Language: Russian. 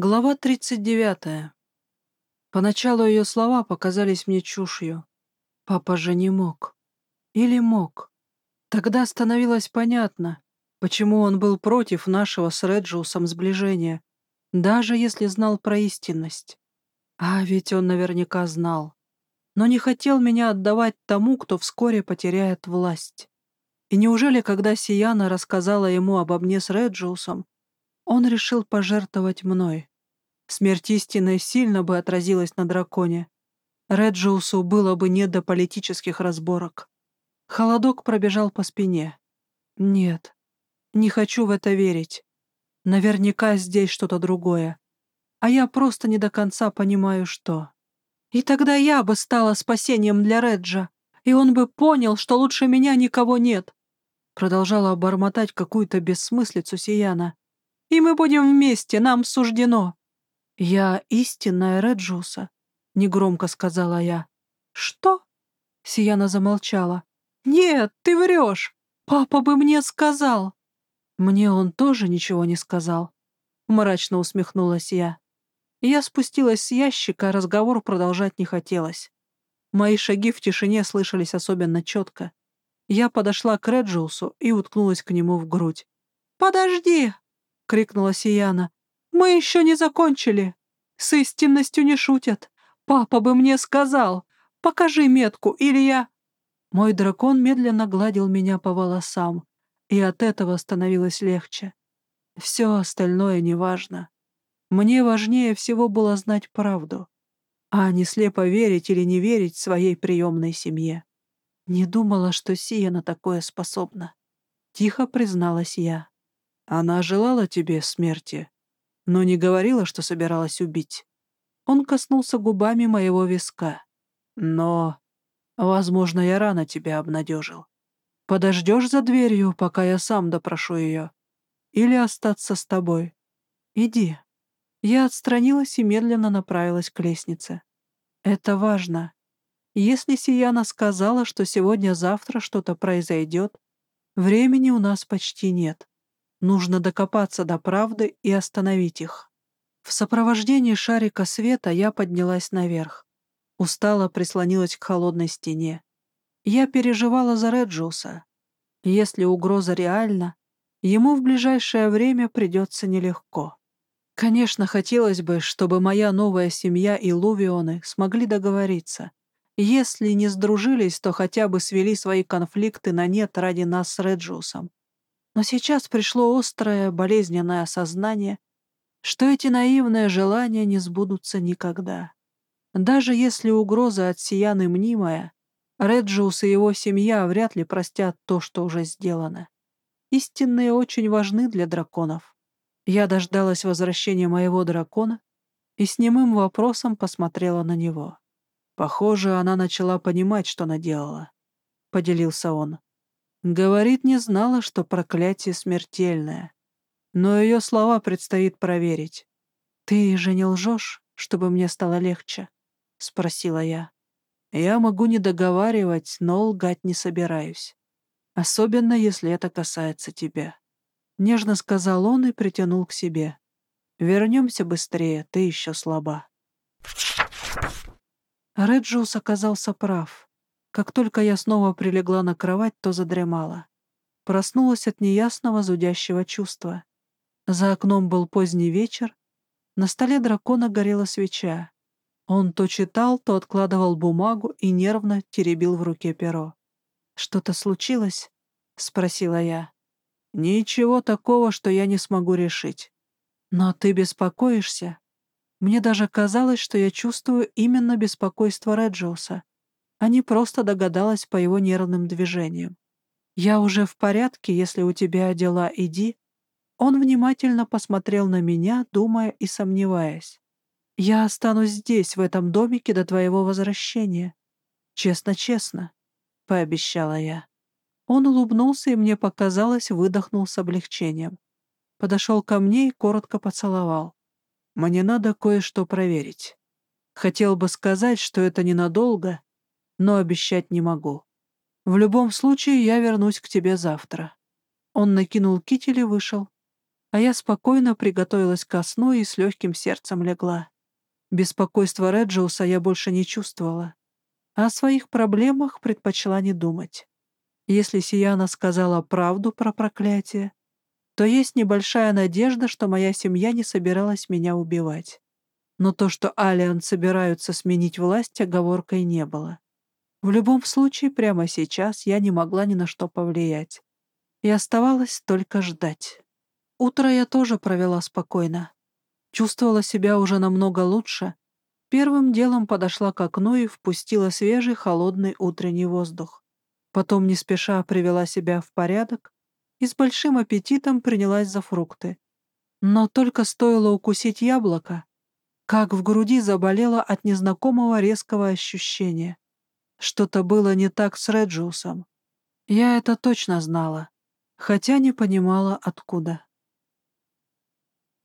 Глава 39. Поначалу ее слова показались мне чушью. Папа же не мог. Или мог. Тогда становилось понятно, почему он был против нашего с Реджиусом сближения, даже если знал про истинность. А ведь он наверняка знал. Но не хотел меня отдавать тому, кто вскоре потеряет власть. И неужели, когда Сияна рассказала ему об мне с Реджиусом, он решил пожертвовать мной? Смерть истины сильно бы отразилась на драконе. Реджиусу было бы не до политических разборок. Холодок пробежал по спине. Нет, не хочу в это верить. Наверняка здесь что-то другое. А я просто не до конца понимаю, что. И тогда я бы стала спасением для Реджа, и он бы понял, что лучше меня никого нет. Продолжала обормотать какую-то бессмыслицу Сияна. И мы будем вместе, нам суждено. Я истинная Реджуса, негромко сказала я. Что? Сияна замолчала. Нет, ты врешь. Папа бы мне сказал. Мне он тоже ничего не сказал. Мрачно усмехнулась я. Я спустилась с ящика, разговор продолжать не хотелось. Мои шаги в тишине слышались особенно четко. Я подошла к Реджиусу и уткнулась к нему в грудь. «Подожди!» — крикнула Сияна. «Мы еще не закончили! С истинностью не шутят! Папа бы мне сказал! Покажи метку, или я...» Мой дракон медленно гладил меня по волосам, и от этого становилось легче. Все остальное неважно. Мне важнее всего было знать правду, а не слепо верить или не верить своей приемной семье. Не думала, что Сия на такое способна. Тихо призналась я. Она желала тебе смерти, но не говорила, что собиралась убить. Он коснулся губами моего виска. Но, возможно, я рано тебя обнадежил. Подождешь за дверью, пока я сам допрошу ее? Или остаться с тобой? Иди. Я отстранилась и медленно направилась к лестнице. Это важно. Если Сияна сказала, что сегодня-завтра что-то произойдет, времени у нас почти нет. Нужно докопаться до правды и остановить их. В сопровождении шарика света я поднялась наверх. Устало прислонилась к холодной стене. Я переживала за Реджуса. Если угроза реальна, ему в ближайшее время придется нелегко. Конечно, хотелось бы, чтобы моя новая семья и Лувионы смогли договориться. Если не сдружились, то хотя бы свели свои конфликты на нет ради нас с Реджусом. Но сейчас пришло острое, болезненное осознание, что эти наивные желания не сбудутся никогда. Даже если угроза от Сияны мнимая, Реджиус и его семья вряд ли простят то, что уже сделано. Истинные очень важны для драконов. Я дождалась возвращения моего дракона и с немым вопросом посмотрела на него. Похоже, она начала понимать, что наделала. Поделился он. Говорит, не знала, что проклятие смертельное. Но ее слова предстоит проверить. «Ты же не лжешь, чтобы мне стало легче?» — спросила я. Я могу не договаривать, но лгать не собираюсь. Особенно, если это касается тебя. Нежно сказал он и притянул к себе. Вернемся быстрее, ты еще слаба. Реджиус оказался прав. Как только я снова прилегла на кровать, то задремала. Проснулась от неясного зудящего чувства. За окном был поздний вечер. На столе дракона горела свеча. Он то читал, то откладывал бумагу и нервно теребил в руке перо. «Что-то случилось?» — спросила я. «Ничего такого, что я не смогу решить. Но ты беспокоишься. Мне даже казалось, что я чувствую именно беспокойство Реджиуса, а не просто догадалась по его нервным движениям. Я уже в порядке, если у тебя дела, иди». Он внимательно посмотрел на меня, думая и сомневаясь. Я останусь здесь, в этом домике, до твоего возвращения. Честно-честно, — пообещала я. Он улыбнулся, и мне показалось, выдохнул с облегчением. Подошел ко мне и коротко поцеловал. Мне надо кое-что проверить. Хотел бы сказать, что это ненадолго, но обещать не могу. В любом случае, я вернусь к тебе завтра. Он накинул китель и вышел. а я спокойно приготовилась ко сну и с легким сердцем легла. Беспокойства Реджиуса я больше не чувствовала, а о своих проблемах предпочла не думать. Если Сияна сказала правду про проклятие, то есть небольшая надежда, что моя семья не собиралась меня убивать. Но то, что Алиан собираются сменить власть, оговоркой не было. В любом случае, прямо сейчас я не могла ни на что повлиять. И оставалось только ждать. Утро я тоже провела спокойно. Чувствовала себя уже намного лучше. Первым делом подошла к окну и впустила свежий холодный утренний воздух. Потом не спеша привела себя в порядок и с большим аппетитом принялась за фрукты. Но только стоило укусить яблоко, как в груди заболело от незнакомого резкого ощущения. Что-то было не так с Реджиусом. Я это точно знала, хотя не понимала, откуда.